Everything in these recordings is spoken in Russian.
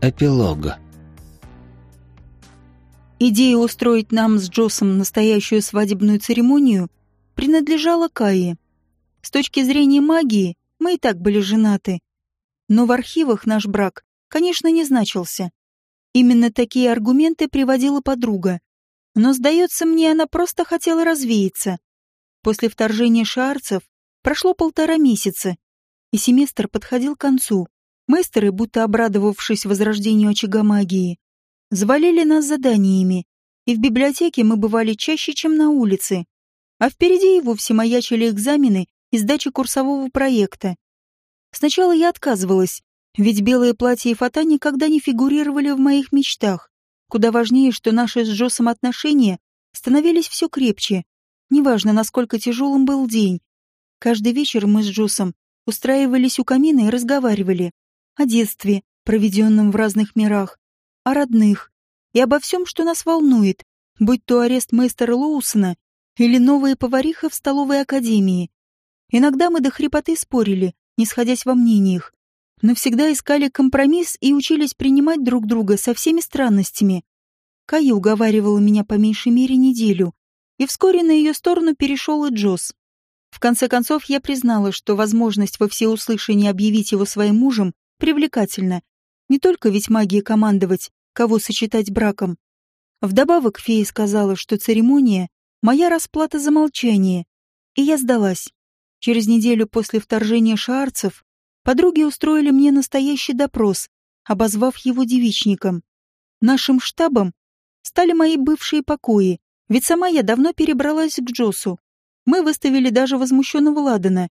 Эпилог. Идея устроить нам с Джосом настоящую свадебную церемонию принадлежала Кае. С точки зрения магии мы и так были женаты. Но в архивах наш брак, конечно, не значился. Именно такие аргументы приводила подруга. Но, сдается мне, она просто хотела развеяться. После вторжения шаарцев прошло полтора месяца, и семестр подходил к концу. Мейстеры, будто обрадовавшись возрождению очага магии, завалили нас заданиями, и в библиотеке мы бывали чаще, чем на улице. А впереди и вовсе маячили экзамены и сдача курсового проекта. Сначала я отказывалась, ведь белое платье и фата никогда не фигурировали в моих мечтах. Куда важнее, что наши с Джосом отношения становились все крепче. Неважно, насколько тяжелым был день. Каждый вечер мы с Джосом устраивались у камина и разговаривали о детстве, проведенном в разных мирах, о родных и обо всем, что нас волнует, будь то арест мейстера Лоусона или новая повариха в столовой академии. Иногда мы до хрипоты спорили, не сходясь во мнениях, но всегда искали компромисс и учились принимать друг друга со всеми странностями. Кая уговаривала меня по меньшей мере неделю, и вскоре на ее сторону перешел и Джосс. В конце концов, я признала, что возможность во всеуслышание объявить его своим мужем привлекательна. Не только ведь магия командовать, кого сочетать браком. Вдобавок фея сказала, что церемония — моя расплата за молчание, и я сдалась. Через неделю после вторжения шаарцев подруги устроили мне настоящий допрос, обозвав его девичником. Нашим штабом стали мои бывшие покои, ведь сама я давно перебралась к Джосу. Мы выставили даже возмущенного Ладана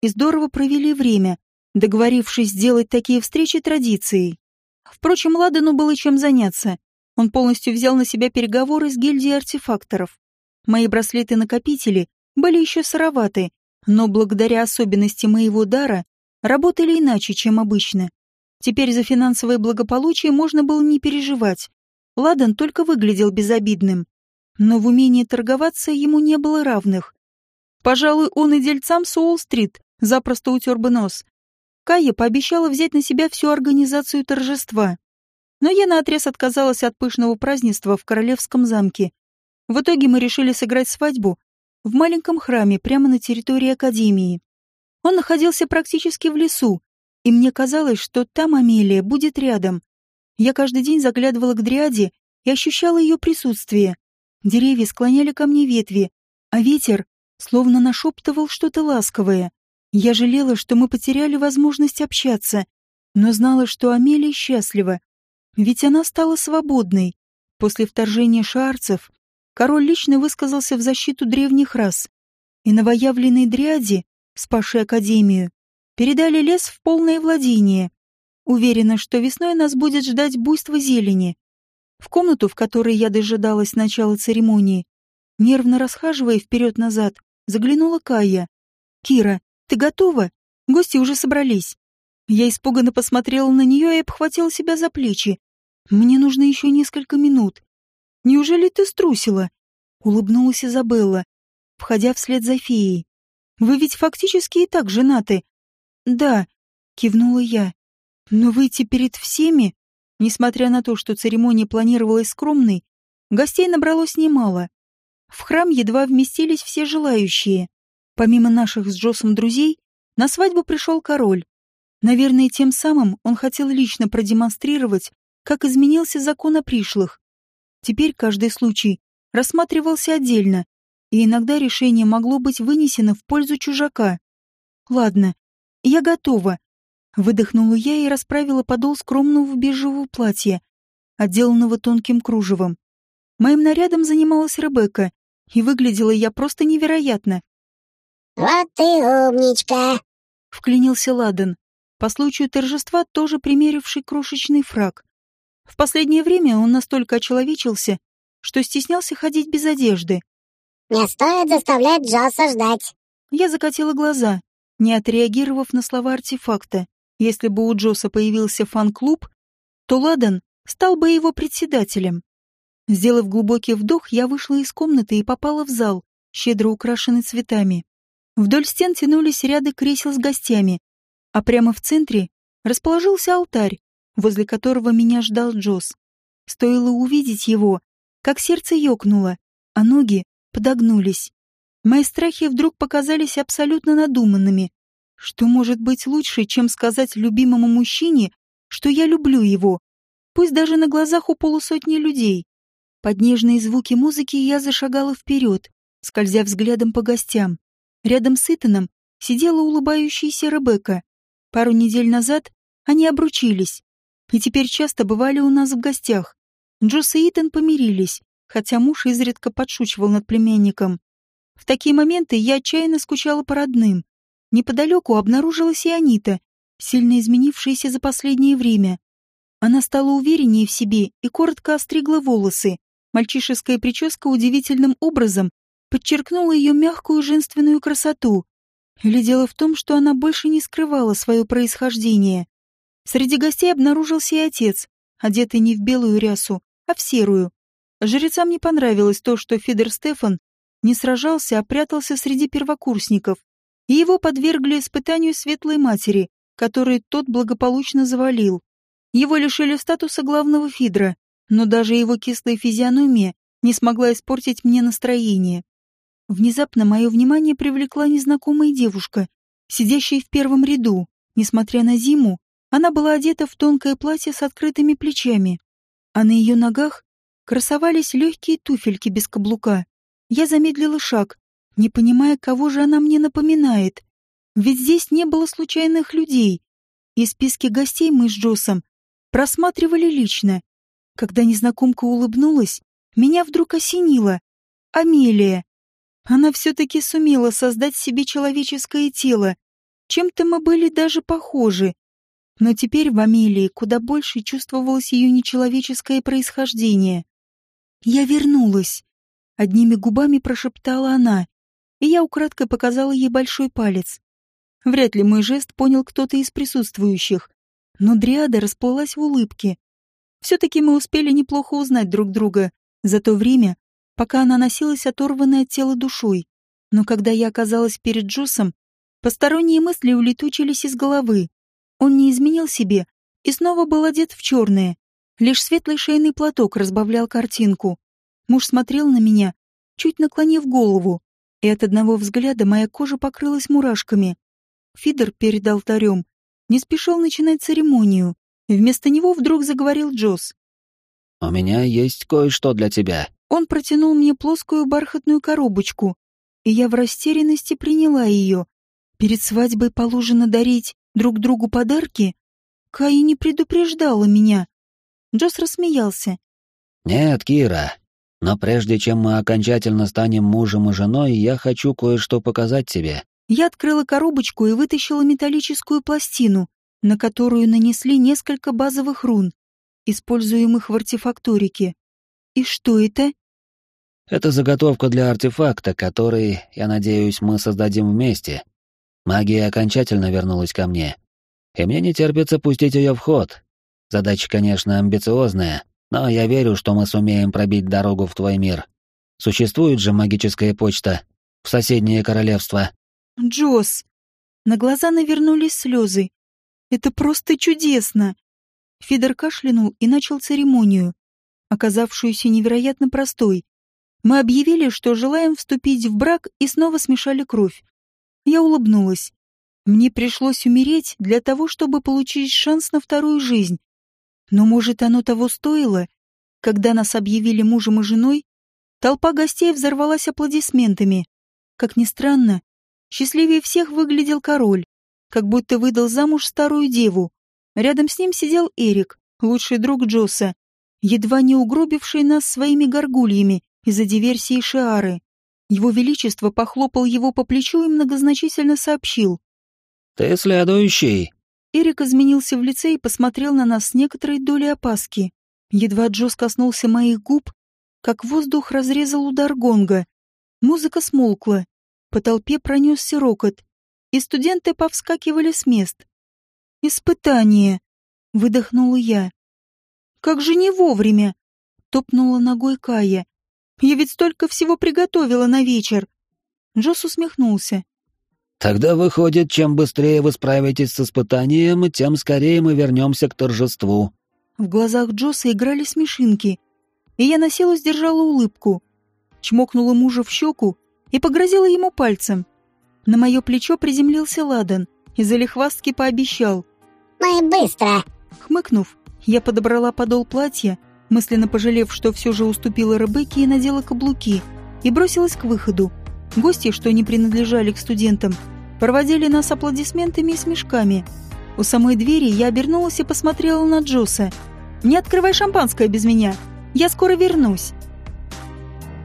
и здорово провели время, договорившись сделать такие встречи традицией. Впрочем, Ладану было чем заняться. Он полностью взял на себя переговоры с гильдией артефакторов. Мои браслеты-накопители были еще сыроваты, но благодаря особенности моего дара работали иначе, чем обычно. Теперь за финансовое благополучие можно было не переживать. Ладан только выглядел безобидным. Но в умении торговаться ему не было равных. Пожалуй, он и дельцам с Уолл-стрит запросто утер бы нос, Кая пообещала взять на себя всю организацию торжества. Но я наотрез отказалась от пышного празднества в Королевском замке. В итоге мы решили сыграть свадьбу в маленьком храме прямо на территории Академии. Он находился практически в лесу, и мне казалось, что там Амелия будет рядом. Я каждый день заглядывала к Дриаде и ощущала ее присутствие. Деревья склоняли ко мне ветви, а ветер словно нашептывал что-то ласковое. Я жалела, что мы потеряли возможность общаться, но знала, что Амелия счастлива, ведь она стала свободной. После вторжения шарцев король лично высказался в защиту древних рас, и новоявленной дряди, спасшей Академию, передали лес в полное владение. Уверена, что весной нас будет ждать буйство зелени. В комнату, в которой я дожидалась начала церемонии, нервно расхаживая вперед-назад, заглянула Кая. «Кира, ты готова? Гости уже собрались. Я испуганно посмотрела на нее и обхватила себя за плечи. Мне нужно еще несколько минут. Неужели ты струсила? Улыбнулась Изабелла, входя вслед за феей. Вы ведь фактически и так женаты. Да, кивнула я. Но выйти перед всеми, несмотря на то, что церемония планировалась скромной, гостей набралось немало. В храм едва вместились все желающие. Помимо наших с Джосом друзей, на свадьбу пришел король. Наверное, тем самым он хотел лично продемонстрировать, как изменился закон о пришлых. Теперь каждый случай рассматривался отдельно, и иногда решение могло быть вынесено в пользу чужака. «Ладно, я готова», — выдохнула я и расправила подол скромного бежевого платья, отделанного тонким кружевом. Моим нарядом занималась Ребекка, и выглядела я просто невероятно. «Вот ты умничка!» — вклинился Ладен, по случаю торжества тоже примеривший крошечный фраг. В последнее время он настолько очеловечился, что стеснялся ходить без одежды. «Не стоит заставлять Джоса ждать!» Я закатила глаза, не отреагировав на слова артефакта. Если бы у Джоса появился фан-клуб, то Ладан стал бы его председателем. Сделав глубокий вдох, я вышла из комнаты и попала в зал, щедро украшенный цветами. Вдоль стен тянулись ряды кресел с гостями, а прямо в центре расположился алтарь, возле которого меня ждал Джосс. Стоило увидеть его, как сердце ёкнуло, а ноги подогнулись. Мои страхи вдруг показались абсолютно надуманными. Что может быть лучше, чем сказать любимому мужчине, что я люблю его, пусть даже на глазах у полусотни людей? Под нежные звуки музыки я зашагала вперед, скользя взглядом по гостям. Рядом с Итаном сидела улыбающаяся Ребекка. Пару недель назад они обручились, и теперь часто бывали у нас в гостях. Джосс и Итан помирились, хотя муж изредка подшучивал над племянником. В такие моменты я отчаянно скучала по родным. Неподалеку обнаружилась и Анита, сильно изменившаяся за последнее время. Она стала увереннее в себе и коротко остригла волосы. Мальчишеская прическа удивительным образом подчеркнула ее мягкую женственную красоту. Или дело в том, что она больше не скрывала свое происхождение. Среди гостей обнаружился и отец, одетый не в белую рясу, а в серую. Жрецам не понравилось то, что Фидер Стефан не сражался, а прятался среди первокурсников, и его подвергли испытанию светлой матери, который тот благополучно завалил. Его лишили статуса главного Фидра, но даже его кислая физиономия не смогла испортить мне настроение. Внезапно мое внимание привлекла незнакомая девушка, сидящая в первом ряду. Несмотря на зиму, она была одета в тонкое платье с открытыми плечами, а на ее ногах красовались легкие туфельки без каблука. Я замедлила шаг, не понимая, кого же она мне напоминает. Ведь здесь не было случайных людей. И списки гостей мы с Джосом просматривали лично. Когда незнакомка улыбнулась, меня вдруг осенило. Амелия. Она все-таки сумела создать себе человеческое тело. Чем-то мы были даже похожи. Но теперь в Амелии куда больше чувствовалось ее нечеловеческое происхождение. Я вернулась. Одними губами прошептала она, и я украдкой показала ей большой палец. Вряд ли мой жест понял кто-то из присутствующих, но Дриада расплылась в улыбке. Все-таки мы успели неплохо узнать друг друга за то время, пока она носилась оторванной от тела душой. Но когда я оказалась перед Джосом, посторонние мысли улетучились из головы. Он не изменил себе и снова был одет в черное, Лишь светлый шейный платок разбавлял картинку. Муж смотрел на меня, чуть наклонив голову, и от одного взгляда моя кожа покрылась мурашками. Фидер перед алтарем не спешил начинать церемонию. Вместо него вдруг заговорил Джосс. «У меня есть кое-что для тебя». Он протянул мне плоскую бархатную коробочку, и я в растерянности приняла ее. Перед свадьбой положено дарить друг другу подарки? Каи не предупреждала меня. Джос рассмеялся. «Нет, Кира, но прежде чем мы окончательно станем мужем и женой, я хочу кое-что показать тебе». Я открыла коробочку и вытащила металлическую пластину, на которую нанесли несколько базовых рун, используемых в артефакторике. И что это? Это заготовка для артефакта, который, я надеюсь, мы создадим вместе. Магия окончательно вернулась ко мне, и мне не терпится пустить ее в ход, Задача, конечно, амбициозная, но я верю, что мы сумеем пробить дорогу в твой мир. Существует же магическая почта в соседнее королевство. Джосс. На глаза навернулись слезы. Это просто чудесно. Фидер кашлянул и начал церемонию, оказавшуюся невероятно простой. Мы объявили, что желаем вступить в брак и снова смешали кровь. Я улыбнулась. Мне пришлось умереть для того, чтобы получить шанс на вторую жизнь. Но, может, оно того стоило? Когда нас объявили мужем и женой, толпа гостей взорвалась аплодисментами. Как ни странно, счастливее всех выглядел король, как будто выдал замуж старую деву. Рядом с ним сидел Эрик, лучший друг Джоса, едва не угробивший нас своими горгульями из-за диверсии Шиары. Его Величество похлопал его по плечу и многозначительно сообщил. «Ты следующий». Эрик изменился в лице и посмотрел на нас с некоторой долей опаски. Едва Джос коснулся моих губ, как воздух разрезал удар гонга. Музыка смолкла, по толпе пронесся рокот, и студенты повскакивали с мест. «Испытание!» — выдохнула я. «Как же не вовремя!» — топнула ногой Кая. «Я ведь столько всего приготовила на вечер!» Джос усмехнулся. Тогда выходит, чем быстрее вы справитесь с испытанием, тем скорее мы вернемся к торжеству. В глазах Джоса играли смешинки, и я на силу сдержала улыбку. Чмокнула мужа в щеку и погрозила ему пальцем. На мое плечо приземлился Ладан и залихвастки пообещал. «Мы быстро!» Хмыкнув, я подобрала подол платья, мысленно пожалев, что все же уступила Ребекке и надела каблуки, и бросилась к выходу. Гости, что не принадлежали к студентам, проводили нас аплодисментами и смешками. У самой двери я обернулась и посмотрела на Джоса. «Не открывай шампанское без меня! Я скоро вернусь!»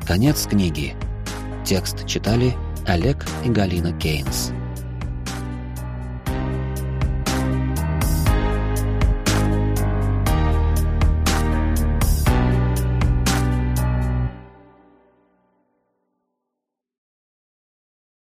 Конец книги. Текст читали Олег и Галина Кейнс.